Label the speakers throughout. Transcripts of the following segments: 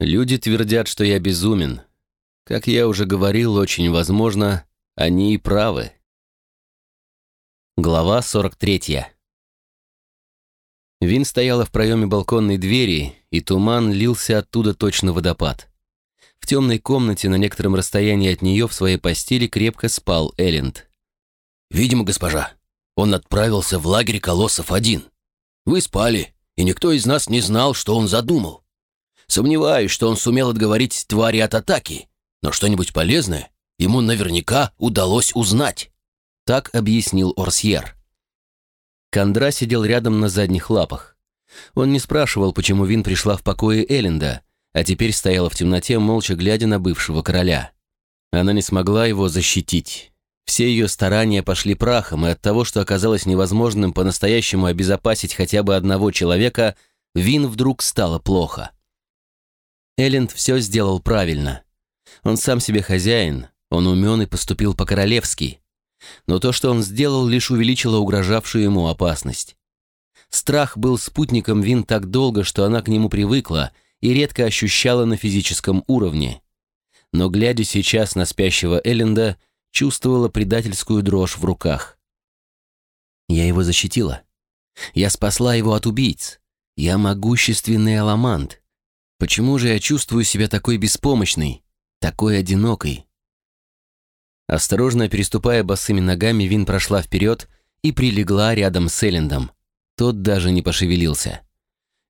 Speaker 1: Люди твердят, что я безумен. Как я уже говорил, очень возможно, они и правы. Глава 43. Вин стояла в проеме балконной двери, и туман лился оттуда точно водопад. В темной комнате на некотором расстоянии от нее в своей постели крепко спал Элленд.
Speaker 2: «Видимо, госпожа, он отправился в лагерь колоссов один. Вы спали, и никто из нас не знал, что он задумал. Сомневаюсь, что он сумел отговорить твари от атаки, но что-нибудь полезное ему наверняка удалось узнать.
Speaker 1: Так объяснил Орсьер. Кондра сидел рядом на задних лапах. Он не спрашивал, почему Вин пришла в покое Элленда, а теперь стояла в темноте, молча глядя на бывшего короля. Она не смогла его защитить. Все ее старания пошли прахом, и от того, что оказалось невозможным по-настоящему обезопасить хотя бы одного человека, Вин вдруг стало плохо. Элленд все сделал правильно. Он сам себе хозяин, он умен и поступил по-королевски. Но то, что он сделал, лишь увеличило угрожавшую ему опасность. Страх был спутником Вин так долго, что она к нему привыкла и редко ощущала на физическом уровне. Но, глядя сейчас на спящего Элленда, чувствовала предательскую дрожь в руках. Я его защитила. Я спасла его от убийц. Я могущественный аламант. Почему же я чувствую себя такой беспомощной, такой одинокой? Осторожно переступая босыми ногами, Вин прошла вперед и прилегла рядом с Эллендом. Тот даже не пошевелился.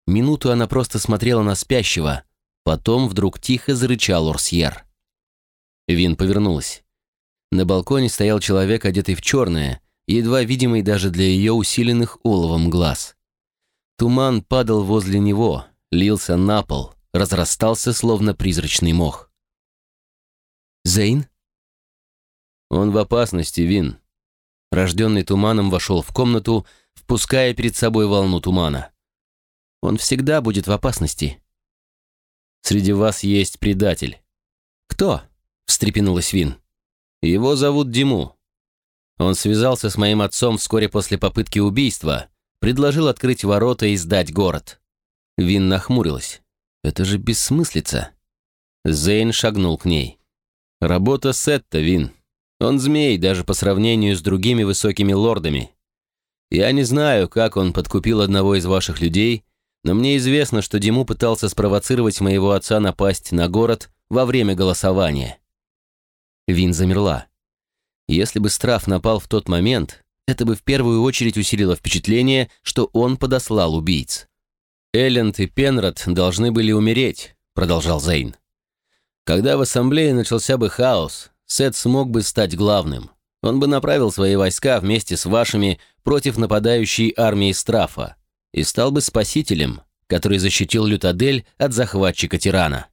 Speaker 1: Минуту она просто смотрела на спящего, потом вдруг тихо зарычал Орсьер. Вин повернулась. На балконе стоял человек, одетый в черное, едва видимый даже для ее усиленных оловом глаз. Туман падал возле него, лился на пол, разрастался, словно призрачный мох. «Зейн?» Он в опасности, Вин. Рожденный туманом вошел в комнату, впуская перед собой волну тумана. Он всегда будет в опасности. Среди вас есть предатель. Кто? встрепенулась Вин. Его зовут Диму. Он связался с моим отцом вскоре после попытки убийства, предложил открыть ворота и сдать город. Вин нахмурилась. Это же бессмыслица. Зейн шагнул к ней. Работа Сетта, Вин. Он змей даже по сравнению с другими высокими лордами. Я не знаю, как он подкупил одного из ваших людей, но мне известно, что Диму пытался спровоцировать моего отца напасть на город во время голосования. Вин замерла. Если бы Страф напал в тот момент, это бы в первую очередь усилило впечатление, что он подослал убийц. «Элленд и Пенрод должны были умереть», — продолжал Зейн. «Когда в ассамблее начался бы хаос, Сет смог бы стать главным. Он бы направил свои войска вместе с вашими против нападающей армии Страфа и стал бы спасителем, который защитил Лютадель от захватчика-тирана».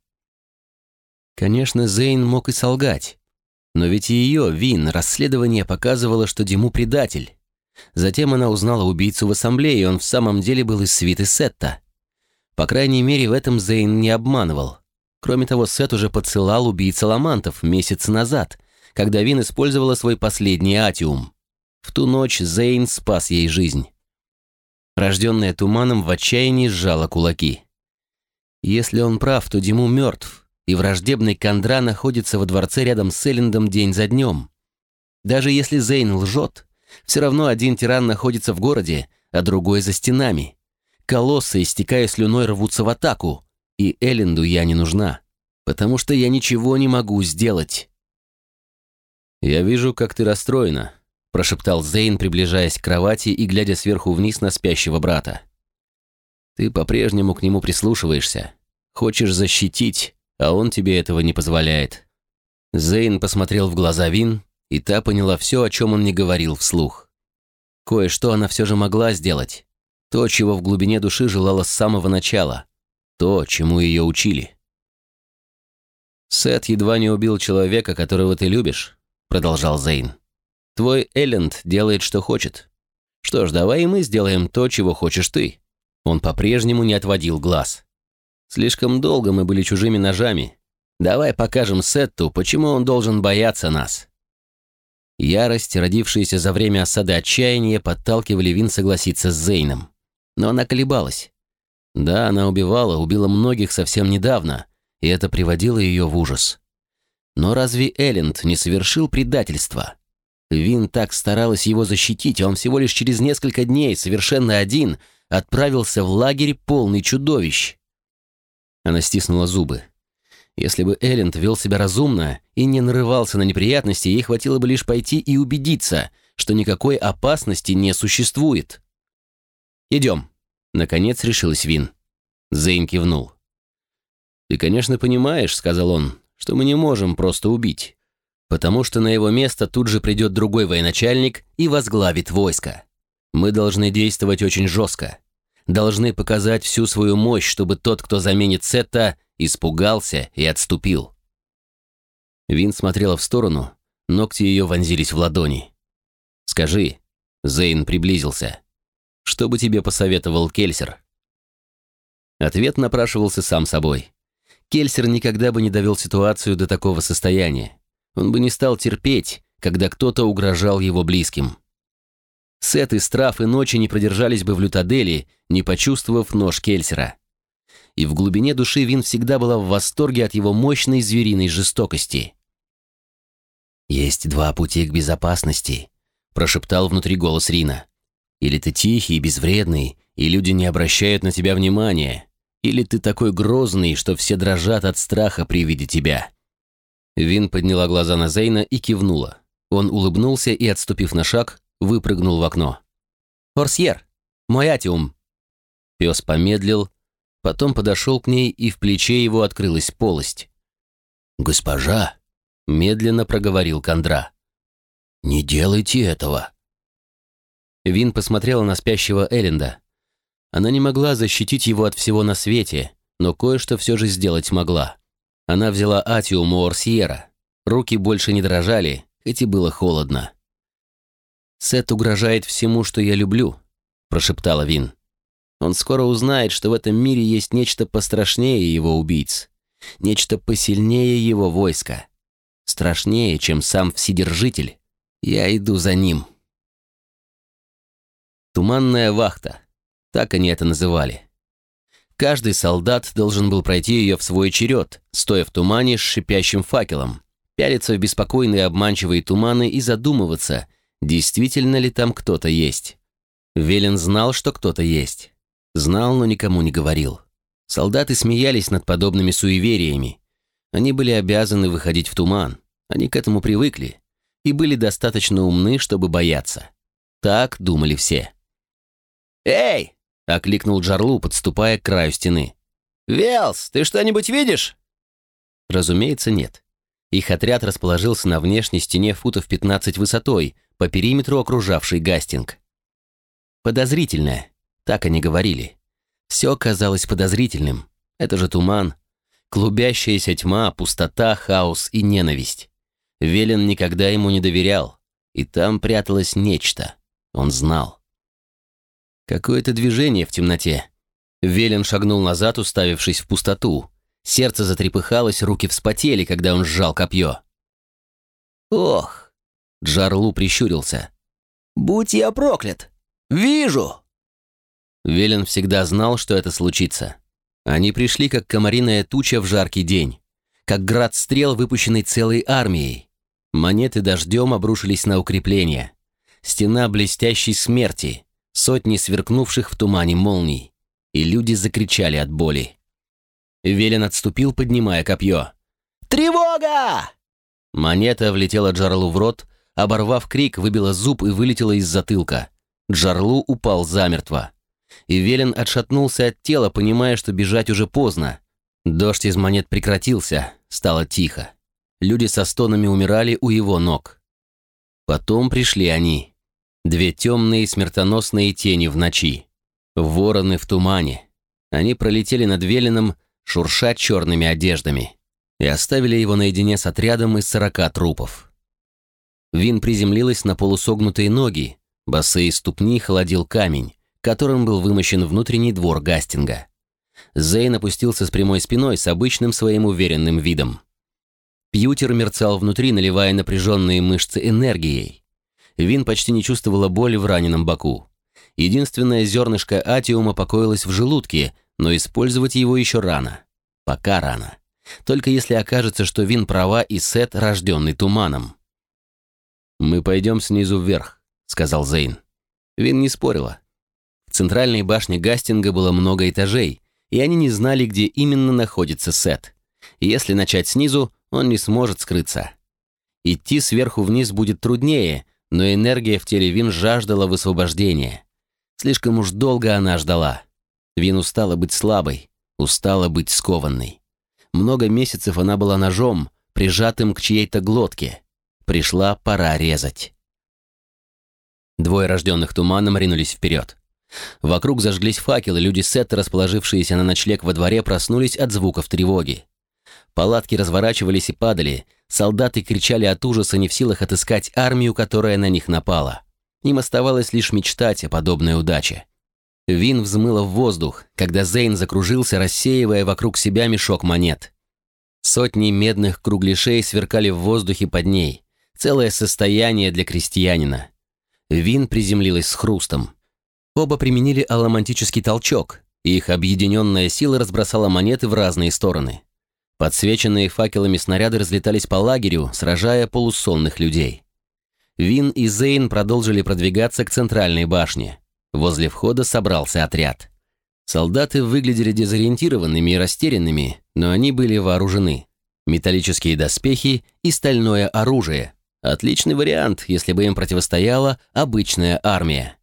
Speaker 1: Конечно, Зейн мог и солгать. Но ведь и ее, Вин, расследование показывало, что Диму предатель. Затем она узнала убийцу в ассамблее, и он в самом деле был из свиты Сетта. По крайней мере, в этом Зейн не обманывал. Кроме того, Сет уже подсылал убийц ламантов месяц назад, когда Вин использовала свой последний атиум. В ту ночь Зейн спас ей жизнь. Рожденная туманом в отчаянии сжала кулаки. Если он прав, то Диму мертв, и враждебный Кондра находится во дворце рядом с Эллендом день за днем. Даже если Зейн лжет, все равно один тиран находится в городе, а другой за стенами. Колоссы, истекая слюной, рвутся в атаку. И Элленду я не нужна, потому что я ничего не могу сделать. «Я вижу, как ты расстроена», — прошептал Зейн, приближаясь к кровати и глядя сверху вниз на спящего брата. «Ты по-прежнему к нему прислушиваешься. Хочешь защитить, а он тебе этого не позволяет». Зейн посмотрел в глаза Вин, и та поняла все, о чем он не говорил вслух. Кое-что она все же могла сделать. То, чего в глубине души желала с самого начала. То, чему ее учили. «Сет едва не убил человека, которого ты любишь», — продолжал Зейн. «Твой Элленд делает, что хочет. Что ж, давай и мы сделаем то, чего хочешь ты». Он по-прежнему не отводил глаз. «Слишком долго мы были чужими ножами. Давай покажем Сетту, почему он должен бояться нас». Ярость, родившаяся за время осады отчаяния, подталкивали Вин согласиться с Зейном но она колебалась. Да, она убивала, убила многих совсем недавно, и это приводило ее в ужас. Но разве Элленд не совершил предательства? Вин так старалась его защитить, а он всего лишь через несколько дней, совершенно один, отправился в лагерь полный чудовищ. Она стиснула зубы. Если бы Элленд вел себя разумно и не нарывался на неприятности, ей хватило бы лишь пойти и убедиться, что никакой опасности не существует. «Идем», — наконец решилась Вин. Зейн кивнул. «Ты, конечно, понимаешь», — сказал он, — «что мы не можем просто убить, потому что на его место тут же придет другой военачальник и возглавит войско. Мы должны действовать очень жестко. Должны показать всю свою мощь, чтобы тот, кто заменит Сетта, испугался и отступил». Вин смотрела в сторону, ногти ее вонзились в ладони. «Скажи», — Зейн приблизился, — «что бы тебе посоветовал Кельсер?» Ответ напрашивался сам собой. Кельсер никогда бы не довел ситуацию до такого состояния. Он бы не стал терпеть, когда кто-то угрожал его близким. Сет и Страф и ночи не продержались бы в Лютадели, не почувствовав нож Кельсера. И в глубине души Вин всегда была в восторге от его мощной звериной жестокости. «Есть два пути к безопасности», — прошептал внутри голос Рина. «Или ты тихий и безвредный, и люди не обращают на тебя внимания, или ты такой грозный, что все дрожат от страха при виде тебя». Вин подняла глаза на Зейна и кивнула. Он улыбнулся и, отступив на шаг, выпрыгнул в окно. «Форсьер! Мой атиум!» Пес помедлил, потом подошел к ней, и в плече его открылась полость.
Speaker 2: «Госпожа!» — медленно проговорил Кондра. «Не делайте этого!»
Speaker 1: Вин посмотрела на спящего Элленда. Она не могла защитить его от всего на свете, но кое-что все же сделать могла. Она взяла Атиум у. Руки больше не дрожали, хоть и было холодно. «Сет угрожает всему, что я люблю», — прошептала Вин. «Он скоро узнает, что в этом мире есть нечто пострашнее его убийц, нечто посильнее его войска, страшнее, чем сам Вседержитель. Я иду за ним». Туманная вахта. Так они это называли. Каждый солдат должен был пройти ее в свой черед, стоя в тумане с шипящим факелом, пялиться в беспокойные обманчивые туманы и задумываться, действительно ли там кто-то есть. Велен знал, что кто-то есть. Знал, но никому не говорил. Солдаты смеялись над подобными суевериями. Они были обязаны выходить в туман. Они к этому привыкли и были достаточно умны, чтобы бояться. Так думали все.
Speaker 2: «Эй, —
Speaker 1: окликнул Джарлу, подступая к краю стены.
Speaker 2: «Велс, ты что-нибудь видишь?»
Speaker 1: Разумеется, нет. Их отряд расположился на внешней стене футов 15 высотой, по периметру окружавший Гастинг. Подозрительное, так они говорили. Все казалось подозрительным. Это же туман. Клубящаяся тьма, пустота, хаос и ненависть. Велен никогда ему не доверял. И там пряталось нечто. Он знал. Какое-то движение в темноте. Велен шагнул назад, уставившись в пустоту. Сердце затрепыхалось, руки вспотели, когда он сжал копье.
Speaker 2: «Ох!»
Speaker 1: Джарлу прищурился.
Speaker 2: «Будь я проклят! Вижу!»
Speaker 1: Велен всегда знал, что это случится. Они пришли, как комариная туча в жаркий день. Как град стрел, выпущенный целой армией. Монеты дождем обрушились на укрепления. Стена блестящей смерти сотни сверкнувших в тумане молний, и люди закричали от боли. Велен отступил, поднимая копье.
Speaker 2: «Тревога!»
Speaker 1: Монета влетела Джарлу в рот, оборвав крик, выбила зуб и вылетела из затылка. Джарлу упал замертво. И Велен отшатнулся от тела, понимая, что бежать уже поздно. Дождь из монет прекратился, стало тихо. Люди со стонами умирали у его ног. Потом пришли они. Две темные смертоносные тени в ночи. Вороны в тумане. Они пролетели над Велином, шурша черными одеждами, и оставили его наедине с отрядом из сорока трупов. Вин приземлилась на полусогнутые ноги, босые ступни холодил камень, которым был вымощен внутренний двор Гастинга. Зейн опустился с прямой спиной с обычным своим уверенным видом. Пьютер мерцал внутри, наливая напряженные мышцы энергией. Вин почти не чувствовала боли в раненом боку. Единственное зернышко атиума покоилось в желудке, но использовать его еще рано. Пока рано. Только если окажется, что Вин права и Сет, рожденный туманом. «Мы пойдем снизу вверх», — сказал Зейн. Вин не спорила. В центральной башне Гастинга было много этажей, и они не знали, где именно находится Сет. если начать снизу, он не сможет скрыться. Идти сверху вниз будет труднее, но энергия в теле Вин жаждала высвобождения. Слишком уж долго она ждала. Вин устала быть слабой, устала быть скованной. Много месяцев она была ножом, прижатым к чьей-то глотке. Пришла пора резать. Двое рожденных туманом ринулись вперед. Вокруг зажглись факелы, люди Сетта, расположившиеся на ночлег во дворе, проснулись от звуков тревоги. Палатки разворачивались и падали, солдаты кричали от ужаса, не в силах отыскать армию, которая на них напала. Им оставалось лишь мечтать о подобной удаче. Вин взмыла в воздух, когда Зейн закружился, рассеивая вокруг себя мешок монет. Сотни медных кругляшей сверкали в воздухе под ней. Целое состояние для крестьянина. Вин приземлилась с хрустом. Оба применили аломантический толчок, и их объединенная сила разбросала монеты в разные стороны. Подсвеченные факелами снаряды разлетались по лагерю, сражая полусонных людей. Вин и Зейн продолжили продвигаться к центральной башне. Возле входа собрался отряд. Солдаты выглядели дезориентированными и растерянными, но они были вооружены. Металлические доспехи и стальное оружие. Отличный вариант, если бы им противостояла обычная армия.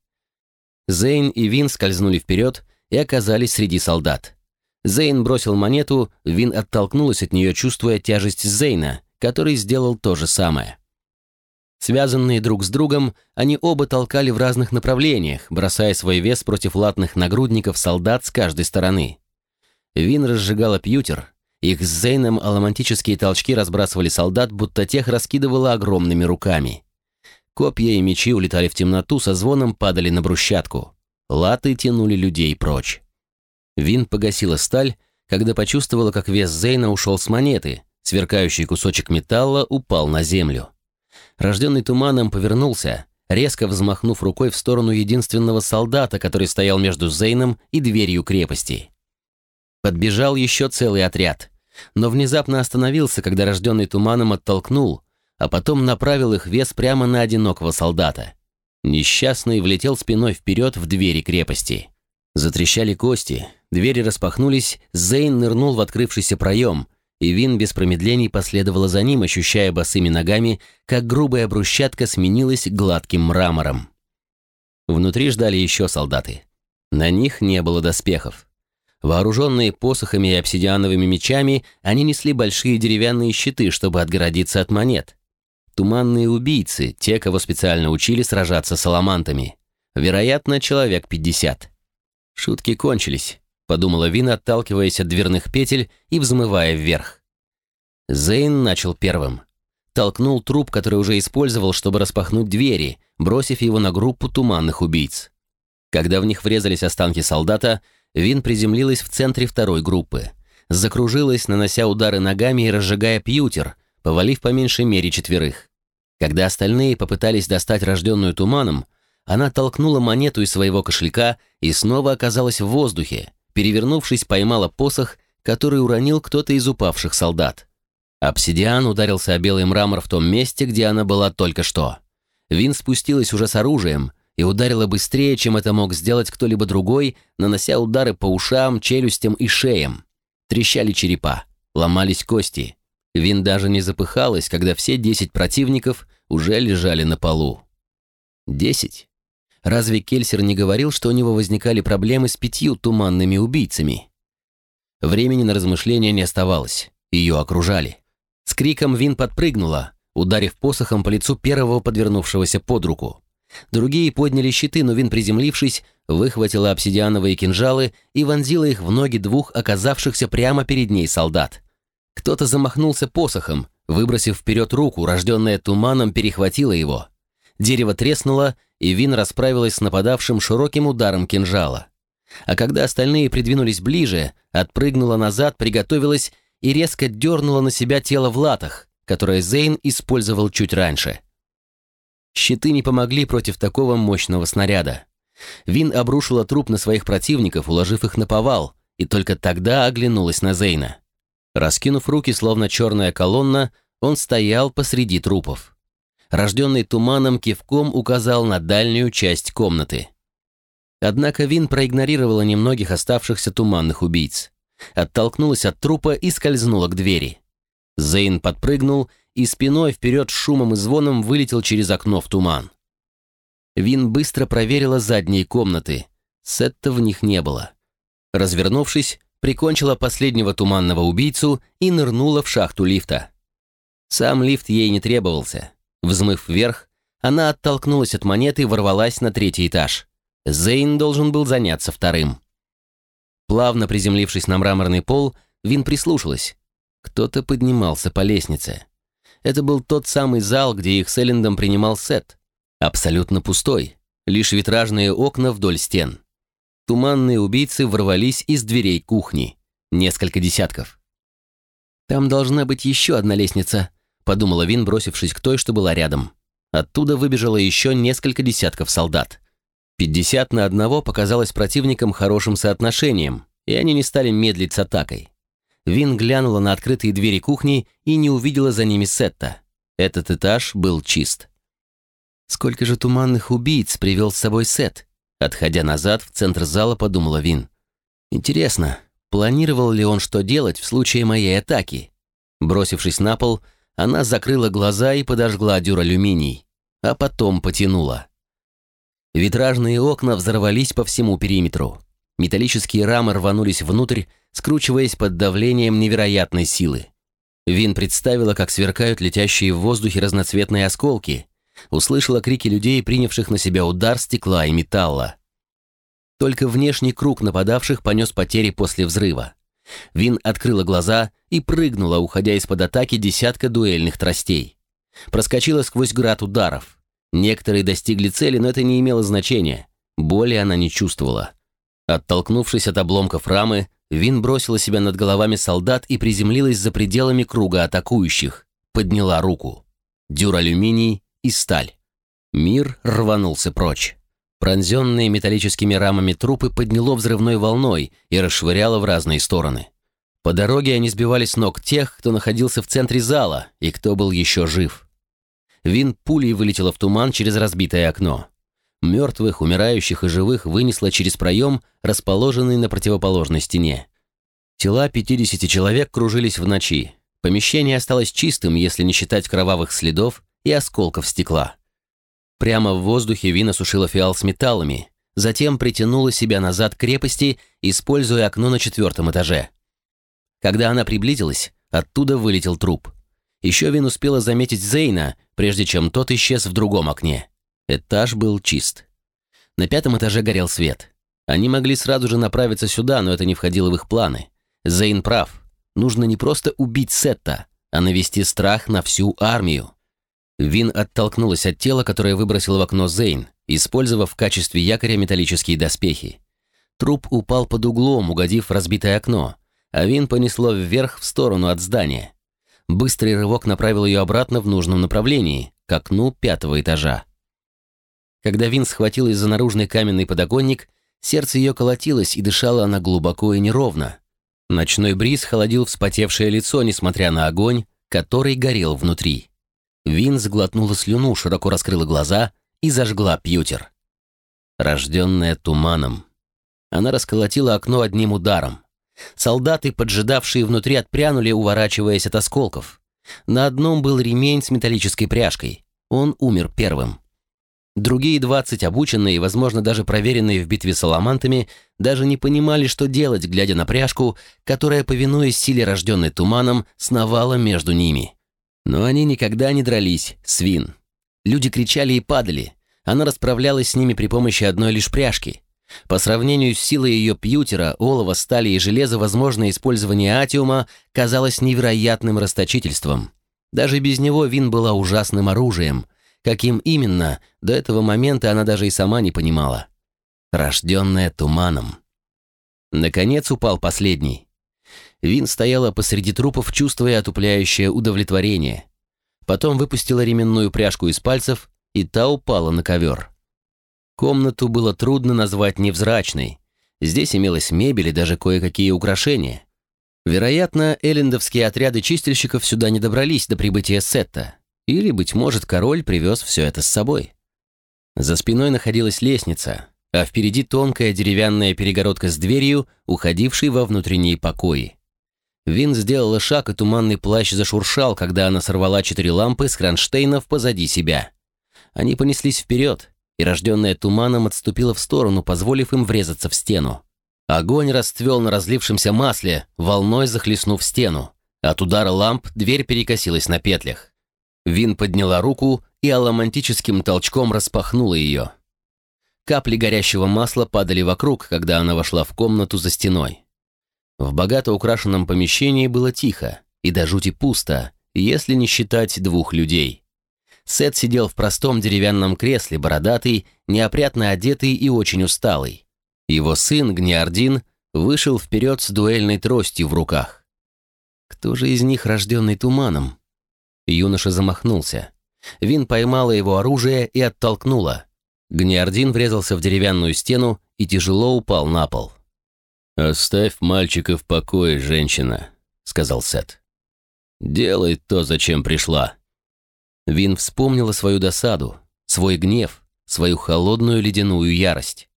Speaker 1: Зейн и Вин скользнули вперед и оказались среди солдат. Зейн бросил монету, Вин оттолкнулась от нее, чувствуя тяжесть Зейна, который сделал то же самое. Связанные друг с другом, они оба толкали в разных направлениях, бросая свой вес против латных нагрудников солдат с каждой стороны. Вин разжигала пьютер. Их с Зейном аламантические толчки разбрасывали солдат, будто тех раскидывало огромными руками. Копья и мечи улетали в темноту, со звоном падали на брусчатку. Латы тянули людей прочь. Вин погасила сталь, когда почувствовала, как вес Зейна ушел с монеты. Сверкающий кусочек металла упал на землю. Рожденный туманом повернулся, резко взмахнув рукой в сторону единственного солдата, который стоял между Зейном и дверью крепости. Подбежал еще целый отряд, но внезапно остановился, когда рожденный туманом оттолкнул, а потом направил их вес прямо на одинокого солдата. Несчастный влетел спиной вперед в двери крепости. Затрещали кости, двери распахнулись, Зейн нырнул в открывшийся проем, и Вин без промедлений последовала за ним, ощущая босыми ногами, как грубая брусчатка сменилась гладким мрамором. Внутри ждали еще солдаты. На них не было доспехов. Вооруженные посохами и обсидиановыми мечами, они несли большие деревянные щиты, чтобы отгородиться от монет. Туманные убийцы, те, кого специально учили сражаться с аламантами. Вероятно, человек 50. Шутки кончились подумала Вина, отталкиваясь от дверных петель и взмывая вверх. Зейн начал первым. Толкнул труп, который уже использовал, чтобы распахнуть двери, бросив его на группу туманных убийц. Когда в них врезались останки солдата, Вин приземлилась в центре второй группы. Закружилась, нанося удары ногами и разжигая пьютер, повалив по меньшей мере четверых. Когда остальные попытались достать рожденную туманом, она толкнула монету из своего кошелька и снова оказалась в воздухе, перевернувшись, поймала посох, который уронил кто-то из упавших солдат. Обсидиан ударился о белый мрамор в том месте, где она была только что. Вин спустилась уже с оружием и ударила быстрее, чем это мог сделать кто-либо другой, нанося удары по ушам, челюстям и шеям. Трещали черепа, ломались кости. Вин даже не запыхалась, когда все десять противников уже лежали на полу. Десять? Разве Кельсер не говорил, что у него возникали проблемы с пятью туманными убийцами? Времени на размышления не оставалось. Ее окружали. С криком Вин подпрыгнула, ударив посохом по лицу первого подвернувшегося под руку. Другие подняли щиты, но Вин, приземлившись, выхватила обсидиановые кинжалы и вонзила их в ноги двух оказавшихся прямо перед ней солдат. Кто-то замахнулся посохом, выбросив вперед руку, рожденная туманом перехватила его. Дерево треснуло, и Вин расправилась с нападавшим широким ударом кинжала. А когда остальные придвинулись ближе, отпрыгнула назад, приготовилась и резко дернула на себя тело в латах, которое Зейн использовал чуть раньше. Щиты не помогли против такого мощного снаряда. Вин обрушила труп на своих противников, уложив их на повал, и только тогда оглянулась на Зейна. Раскинув руки, словно черная колонна, он стоял посреди трупов. Рожденный туманом кивком указал на дальнюю часть комнаты. Однако Вин проигнорировала немногих оставшихся туманных убийц. Оттолкнулась от трупа и скользнула к двери. Зейн подпрыгнул и спиной вперед шумом и звоном вылетел через окно в туман. Вин быстро проверила задние комнаты. Сетта в них не было. Развернувшись, прикончила последнего туманного убийцу и нырнула в шахту лифта. Сам лифт ей не требовался. Взмыв вверх, она оттолкнулась от монеты и ворвалась на третий этаж. Зейн должен был заняться вторым. Плавно приземлившись на мраморный пол, Вин прислушалась. Кто-то поднимался по лестнице. Это был тот самый зал, где их с Эллендом принимал Сет. Абсолютно пустой. Лишь витражные окна вдоль стен. Туманные убийцы ворвались из дверей кухни. Несколько десятков. «Там должна быть еще одна лестница», — подумала Вин, бросившись к той, что была рядом. Оттуда выбежало еще несколько десятков солдат. Пятьдесят на одного показалось противникам хорошим соотношением, и они не стали медлить с атакой. Вин глянула на открытые двери кухни и не увидела за ними Сетта. Этот этаж был чист. Сколько же туманных убийц привел с собой Сет? Отходя назад, в центр зала подумала Вин. Интересно, планировал ли он что делать в случае моей атаки? Бросившись на пол, она закрыла глаза и подожгла дюралюминий, а потом потянула. Витражные окна взорвались по всему периметру. Металлические рамы рванулись внутрь, скручиваясь под давлением невероятной силы. Вин представила, как сверкают летящие в воздухе разноцветные осколки, услышала крики людей, принявших на себя удар стекла и металла. Только внешний круг нападавших понес потери после взрыва. Вин открыла глаза и прыгнула, уходя из-под атаки десятка дуэльных тростей. Проскочила сквозь град ударов. Некоторые достигли цели, но это не имело значения. Боли она не чувствовала. Оттолкнувшись от обломков рамы, Вин бросила себя над головами солдат и приземлилась за пределами круга атакующих. Подняла руку. Дюралюминий и сталь. Мир рванулся прочь. Пронзенные металлическими рамами трупы подняло взрывной волной и расшвыряло в разные стороны. По дороге они сбивали с ног тех, кто находился в центре зала и кто был еще жив. Вин пулей вылетела в туман через разбитое окно. Мертвых, умирающих и живых вынесло через проем, расположенный на противоположной стене. Тела 50 человек кружились в ночи. Помещение осталось чистым, если не считать кровавых следов и осколков стекла. Прямо в воздухе Вина сушила фиал с металлами, затем притянула себя назад к крепости, используя окно на четвертом этаже. Когда она приблизилась, оттуда вылетел труп. Еще Вин успела заметить Зейна, прежде чем тот исчез в другом окне. Этаж был чист. На пятом этаже горел свет. Они могли сразу же направиться сюда, но это не входило в их планы. Зейн прав. Нужно не просто убить Сетта, а навести страх на всю армию. Вин оттолкнулась от тела, которое выбросил в окно Зейн, использовав в качестве якоря металлические доспехи. Труп упал под углом, угодив в разбитое окно, а Вин понесло вверх в сторону от здания. Быстрый рывок направил ее обратно в нужном направлении, к окну пятого этажа. Когда Вин схватилась за наружный каменный подоконник, сердце ее колотилось и дышала она глубоко и неровно. Ночной бриз холодил вспотевшее лицо, несмотря на огонь, который горел внутри. Вин сглотнула слюну, широко раскрыла глаза и зажгла пьютер. Рожденная туманом. Она расколотила окно одним ударом. Солдаты, поджидавшие внутри, отпрянули, уворачиваясь от осколков. На одном был ремень с металлической пряжкой. Он умер первым. Другие двадцать, обученные и, возможно, даже проверенные в битве с аламантами, даже не понимали, что делать, глядя на пряжку, которая, повинуясь силе, рожденной туманом, сновала между ними. Но они никогда не дрались, свин. Люди кричали и падали. Она расправлялась с ними при помощи одной лишь пряжки. По сравнению с силой ее пьютера, олова, стали и железа возможное использование атиума казалось невероятным расточительством. Даже без него Вин была ужасным оружием. Каким именно, до этого момента она даже и сама не понимала. Рожденная туманом. Наконец упал последний. Вин стояла посреди трупов, чувствуя отупляющее удовлетворение. Потом выпустила ременную пряжку из пальцев, и та упала на ковер. Комнату было трудно назвать невзрачной. Здесь имелась мебель и даже кое-какие украшения. Вероятно, эллендовские отряды чистильщиков сюда не добрались до прибытия Сетта. Или, быть может, король привез все это с собой. За спиной находилась лестница, а впереди тонкая деревянная перегородка с дверью, уходившей во внутренние покои. Вин сделала шаг, и туманный плащ зашуршал, когда она сорвала четыре лампы с кронштейнов позади себя. Они понеслись вперед, и рожденная туманом отступила в сторону, позволив им врезаться в стену. Огонь расцвел на разлившемся масле, волной захлестнув стену. От удара ламп дверь перекосилась на петлях. Вин подняла руку и аламантическим толчком распахнула ее. Капли горящего масла падали вокруг, когда она вошла в комнату за стеной. В богато украшенном помещении было тихо и до жути пусто, если не считать двух людей. Сет сидел в простом деревянном кресле, бородатый, неопрятно одетый и очень усталый. Его сын, Гниардин, вышел вперед с дуэльной тростью в руках. Кто же из них рожденный туманом? Юноша замахнулся. Вин поймала его оружие и оттолкнула. Гниардин врезался в деревянную стену и тяжело упал на пол.
Speaker 2: «Оставь мальчика в покое, женщина», — сказал Сет. «Делай то, зачем пришла».
Speaker 1: Вин вспомнила свою досаду, свой гнев, свою холодную ледяную ярость.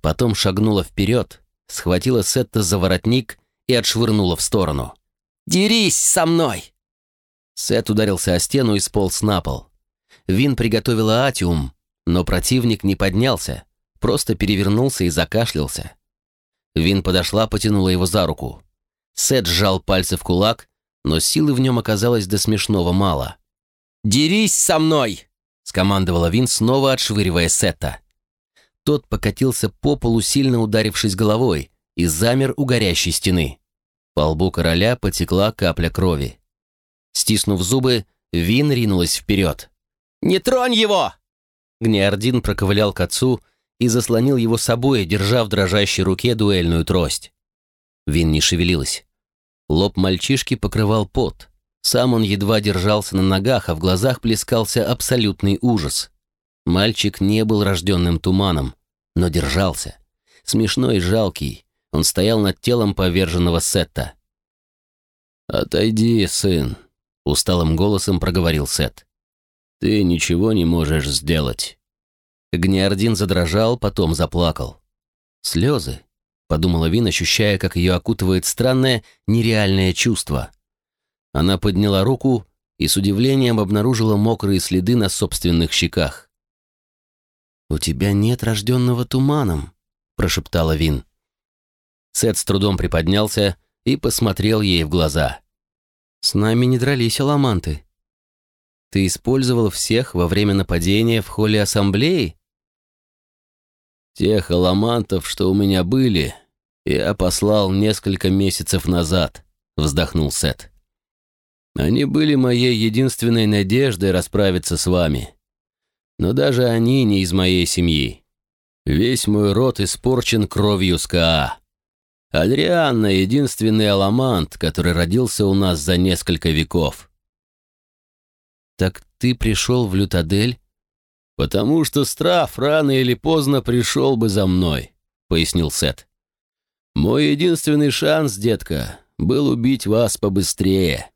Speaker 1: Потом шагнула вперед, схватила Сетта за воротник и отшвырнула в сторону. «Дерись со мной!» Сет ударился о стену и сполз на пол. Вин приготовила атиум, но противник не поднялся, просто перевернулся и закашлялся. Вин подошла, потянула его за руку. Сет сжал пальцы в кулак, но силы в нем оказалось до смешного мало. «Дерись со мной!» — скомандовала Вин, снова отшвыривая Сета. Тот покатился по полу, сильно ударившись головой, и замер у горящей стены. По лбу короля потекла капля крови. Стиснув зубы, Вин ринулась вперед. «Не тронь его!» Гниардин проковылял к отцу и заслонил его собой, держа в дрожащей руке дуэльную трость. Вин не шевелилась. Лоб мальчишки покрывал пот. Сам он едва держался на ногах, а в глазах плескался абсолютный ужас. Мальчик не был рожденным туманом, но держался. Смешной и жалкий, он стоял над телом поверженного Сетта.
Speaker 2: «Отойди, сын», — усталым голосом проговорил Сет. «Ты ничего не можешь сделать».
Speaker 1: Гниардин задрожал, потом заплакал. «Слезы», — подумала Вин, ощущая, как ее окутывает странное, нереальное чувство. Она подняла руку и с удивлением обнаружила мокрые следы на собственных щеках. «У тебя нет рожденного туманом», — прошептала Вин. Сет с трудом приподнялся и посмотрел ей в глаза. С нами не дрались аламанты. Ты использовал всех во время нападения в холле ассамблеи?
Speaker 2: Тех аламантов, что у меня были, я послал несколько месяцев назад, вздохнул Сет. Они были моей единственной надеждой расправиться с вами. Но даже они не из моей семьи. Весь мой род испорчен кровью СКА. Адрианна — единственный аламант, который родился у нас за несколько веков.
Speaker 1: Так ты пришел в Лютадель?
Speaker 2: Потому что Страф рано или поздно пришел бы за мной, пояснил Сет. Мой единственный шанс, детка, был убить вас побыстрее.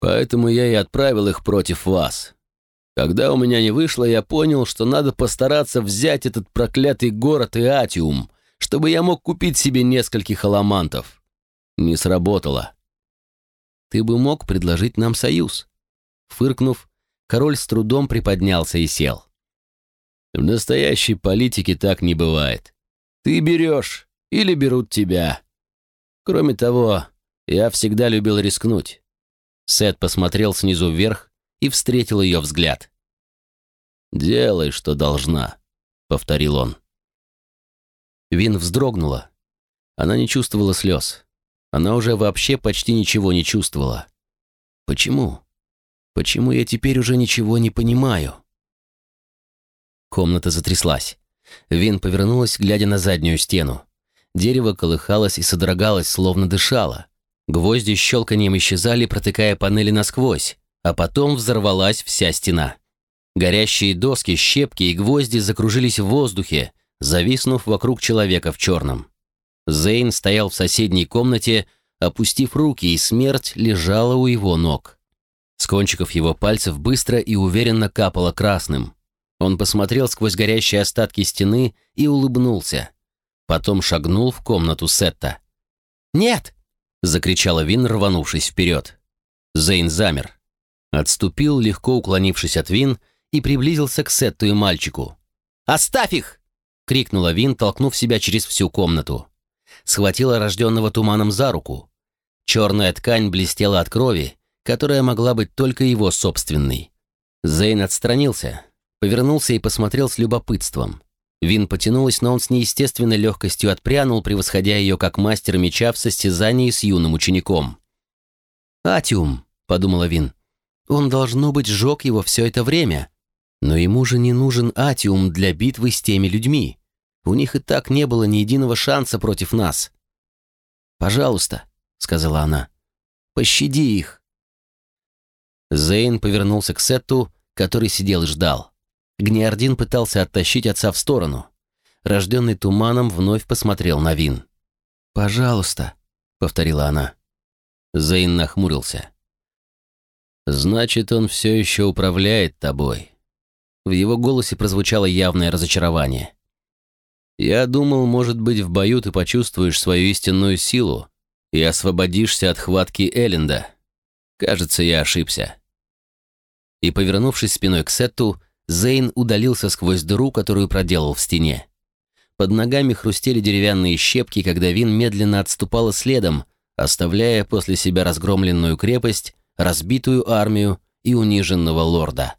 Speaker 2: Поэтому я и отправил их против вас. Когда у меня не вышло, я понял, что надо постараться взять этот проклятый город Иатиум — чтобы я мог купить себе нескольких аламантов. Не сработало.
Speaker 1: Ты бы мог предложить нам союз. Фыркнув, король с трудом приподнялся и сел.
Speaker 2: В настоящей политике так не бывает. Ты берешь или берут тебя. Кроме того, я всегда любил рискнуть.
Speaker 1: Сет посмотрел снизу вверх и встретил ее взгляд.
Speaker 2: «Делай, что должна», — повторил он.
Speaker 1: Вин вздрогнула. Она не чувствовала слез. Она уже вообще почти ничего не чувствовала. Почему? Почему я теперь уже ничего не понимаю? Комната затряслась. Вин повернулась, глядя на заднюю стену. Дерево колыхалось и содрогалось, словно дышало. Гвозди щелканием исчезали, протыкая панели насквозь, а потом взорвалась вся стена. Горящие доски, щепки и гвозди закружились в воздухе, зависнув вокруг человека в черном. Зейн стоял в соседней комнате, опустив руки, и смерть лежала у его ног. С кончиков его пальцев быстро и уверенно капало красным. Он посмотрел сквозь горящие остатки стены и улыбнулся. Потом шагнул в комнату Сетта. «Нет!» — закричала Вин, рванувшись вперед. Зейн замер. Отступил, легко уклонившись от Вин, и приблизился к Сетту и мальчику. «Оставь их!» — крикнула Вин, толкнув себя через всю комнату. Схватила рожденного туманом за руку. Черная ткань блестела от крови, которая могла быть только его собственной. Зейн отстранился, повернулся и посмотрел с любопытством. Вин потянулась, но он с неестественной легкостью отпрянул, превосходя ее как мастер меча в состязании с юным учеником. «Атиум», — подумала Вин, — «он, должно быть, сжег его все это время. Но ему же не нужен Атиум для битвы с теми людьми. У них и так не было ни единого шанса против нас». «Пожалуйста», — сказала она, — «пощади их». Зейн повернулся к Сетту, который сидел и ждал. Гниардин пытался оттащить отца в сторону. Рожденный туманом вновь посмотрел на Вин. «Пожалуйста», — повторила она. Зейн нахмурился. «Значит, он все еще управляет тобой». В его голосе прозвучало явное разочарование. «Я думал, может быть, в бою ты почувствуешь свою истинную силу и освободишься от хватки Элленда. Кажется, я ошибся». И, повернувшись спиной к Сетту, Зейн удалился сквозь дыру, которую проделал в стене. Под ногами хрустели деревянные щепки, когда Вин медленно отступала следом, оставляя после себя разгромленную крепость, разбитую армию и униженного лорда.